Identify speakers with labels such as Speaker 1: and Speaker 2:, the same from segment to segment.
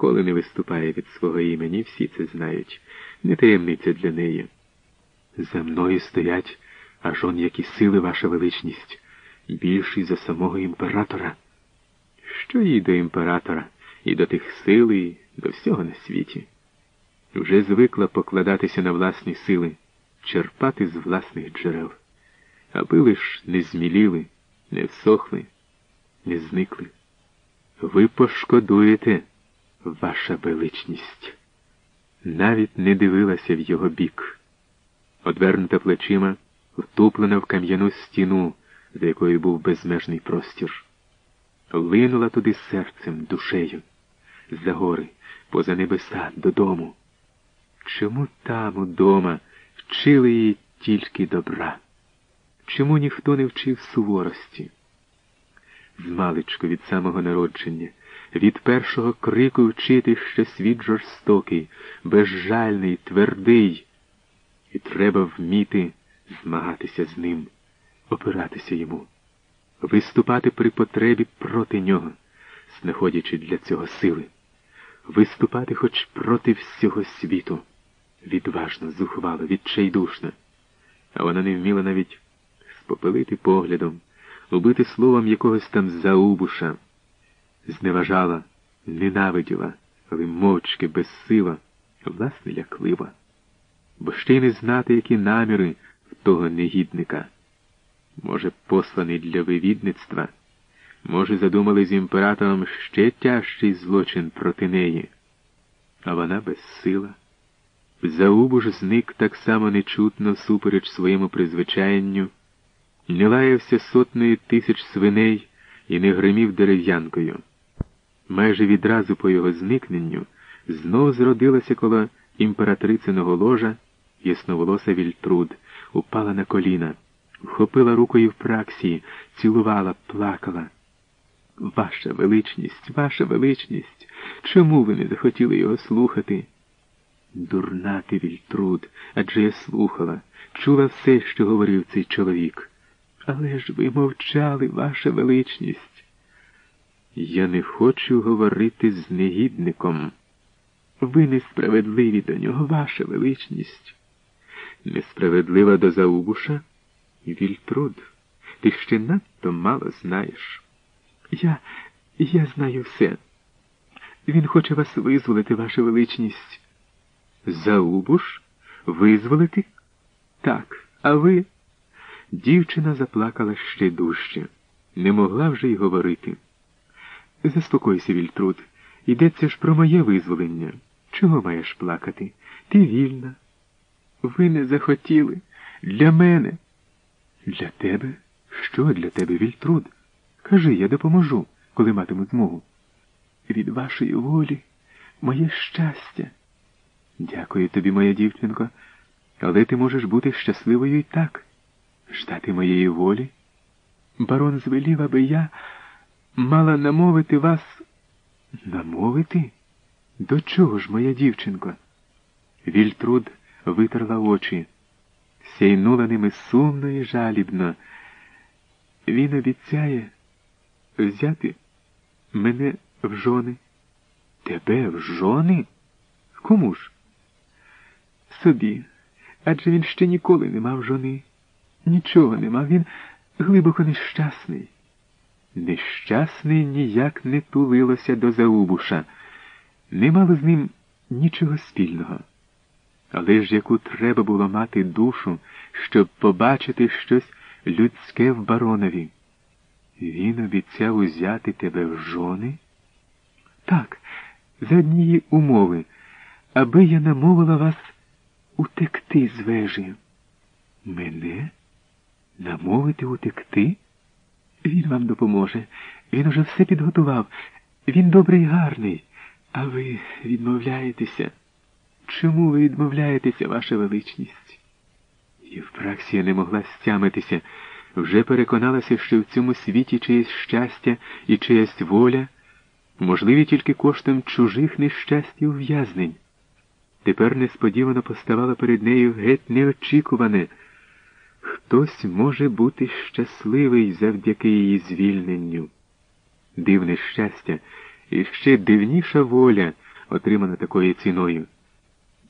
Speaker 1: ніколи не виступає від свого імені, всі це знають. Не таємниця для неї. За мною стоять аж он які сили, ваша величність, більші за самого імператора. Що їй до імператора, і до тих сил, і до всього на світі? Вже звикла покладатися на власні сили, черпати з власних джерел, аби лиш не зміліли, не всохли, не зникли. Ви пошкодуєте, ваша величність. Навіть не дивилася в його бік. Одвернута плечима, втуплена в кам'яну стіну, за якою був безмежний простір. Линула туди серцем, душею, за гори, поза небеса, додому. Чому там, удома, вчили її тільки добра? Чому ніхто не вчив суворості? Змалечку від самого народження, від першого крику вчити, що світ жорстокий, безжальний, твердий, і треба вміти змагатися з ним, опиратися йому, виступати при потребі проти нього, знаходячи для цього сили, виступати хоч проти всього світу, відважно, зухвало, відчайдушно, а вона не вміла навіть спопелити поглядом убити словом якогось там заубуша, зневажала, ненавиділа, але мовчки безсила, власне, ляклива, бо ще й не знати, які наміри в того негідника. Може, посланий для вивідництва, може, задумали з імператором ще тяжчий злочин проти неї, а вона безсила. Заубуш зник так само нечутно супереч своєму призвичаєнню не лаявся сотнею тисяч свиней і не гримів дерев'янкою. Майже відразу по його зникненню знов зродилася коло імператрициного ложа ясноволоса Вільтруд, упала на коліна, вхопила рукою в праксії, цілувала, плакала. Ваша величність, ваша величність, чому ви не захотіли його слухати? Дурна ти, Вільтруд, адже я слухала, чула все, що говорив цей чоловік. Але ж ви мовчали, ваша величність. Я не хочу говорити з негідником. Ви несправедливі до нього, ваша величність. Несправедлива до Заубуша? Вільтруд, ти ще надто мало знаєш. Я я знаю все. Він хоче вас визволити, ваша величність. Заубуш? Визволити? Так, а ви. Дівчина заплакала ще дужче, не могла вже й говорити. Заспокойся, Вільтруд, йдеться ж про моє визволення. Чого маєш плакати? Ти вільна. Ви не захотіли. Для мене. Для тебе? Що для тебе, Вільтруд? Кажи, я допоможу, коли матиму змогу. Від вашої волі, моє щастя. Дякую тобі, моя дівчинко, але ти можеш бути щасливою і так ждати моєї волі? Барон звелів, аби я мала намовити вас. Намовити? До чого ж, моя дівчинко? Вільтруд витерла очі, сяйнула ними сумно і жалібно. Він обіцяє взяти мене в жони. Тебе в жони? Кому ж? Собі. Адже він ще ніколи не мав жони. Нічого нема, він глибоко нещасний. Нещасний ніяк не тулилося до Заубуша, не мало з ним нічого спільного. Але ж яку треба було мати душу, щоб побачити щось людське в баронові. Він обіцяв узяти тебе в жони? Так, за однієї умови, аби я намовила вас утекти з вежі. Мене? Намовити утекти? Він вам допоможе. Він уже все підготував. Він добрий і гарний. А ви відмовляєтеся? Чому ви відмовляєтеся, ваша величність? Євпраксія не могла стямитися, вже переконалася, що в цьому світі чиєсь щастя і чиясь воля можливі тільки коштом чужих нещасть і ув'язнень. Тепер несподівано поставала перед нею геть неочікуване. Хтось може бути щасливий завдяки її звільненню. Дивне щастя і ще дивніша воля отримана такою ціною.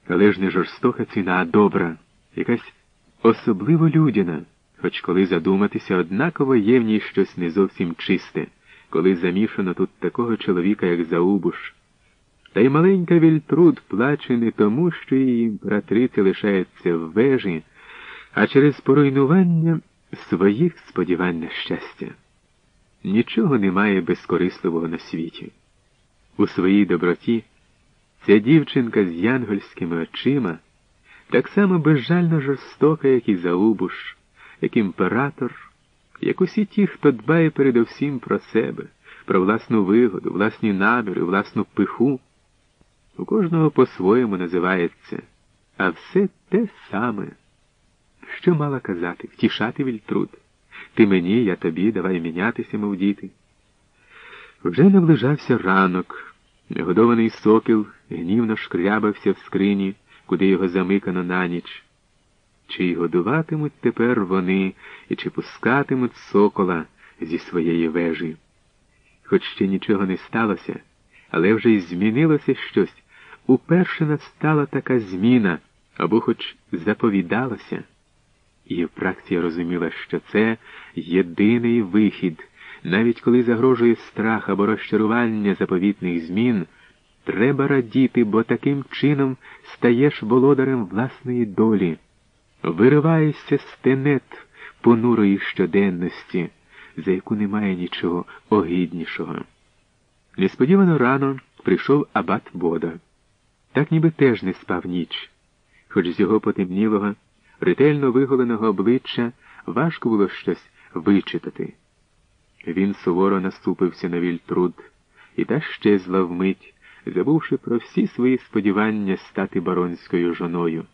Speaker 1: Але ж не жорстока ціна, а добра, якась особливо людяна, хоч коли задуматися, однаково є в ній щось не зовсім чисте, коли замішано тут такого чоловіка, як Заубуш. Та й маленька Вільтруд плаче не тому, що її імператриця лишається в вежі, а через поруйнування своїх сподівань на щастя. Нічого немає безкорисливого на світі. У своїй доброті ця дівчинка з янгольськими очима так само безжально жорстока, як і Заубуш, як імператор, як усі ті, хто дбає передовсім про себе, про власну вигоду, власні наміри, власну пиху. У кожного по-своєму називається, а все те саме. Що мала казати, втішати вільтруд? Ти мені, я тобі, давай мінятися, мов діти. Вже наближався ранок. Негодований сокіл гнівно шкрябався в скрині, куди його замикано на ніч. Чи й годуватимуть тепер вони, і чи пускатимуть сокола зі своєї вежі? Хоч ще нічого не сталося, але вже й змінилося щось. Уперше настала така зміна, або хоч заповідалося. І Євпракція розуміла, що це єдиний вихід, навіть коли загрожує страх або розчарування заповітних змін, треба радіти, бо таким чином стаєш володарем власної долі, вириваєшся з тенет понурої щоденності, за яку немає нічого огіднішого. Несподівано рано прийшов абат Бода. Так ніби теж не спав ніч, хоч з його потемнілого ретельно виголеного обличчя важко було щось вичитати. Він суворо наступився на вільтруд і та щезла вмить, забувши про всі свої сподівання стати баронською жоною.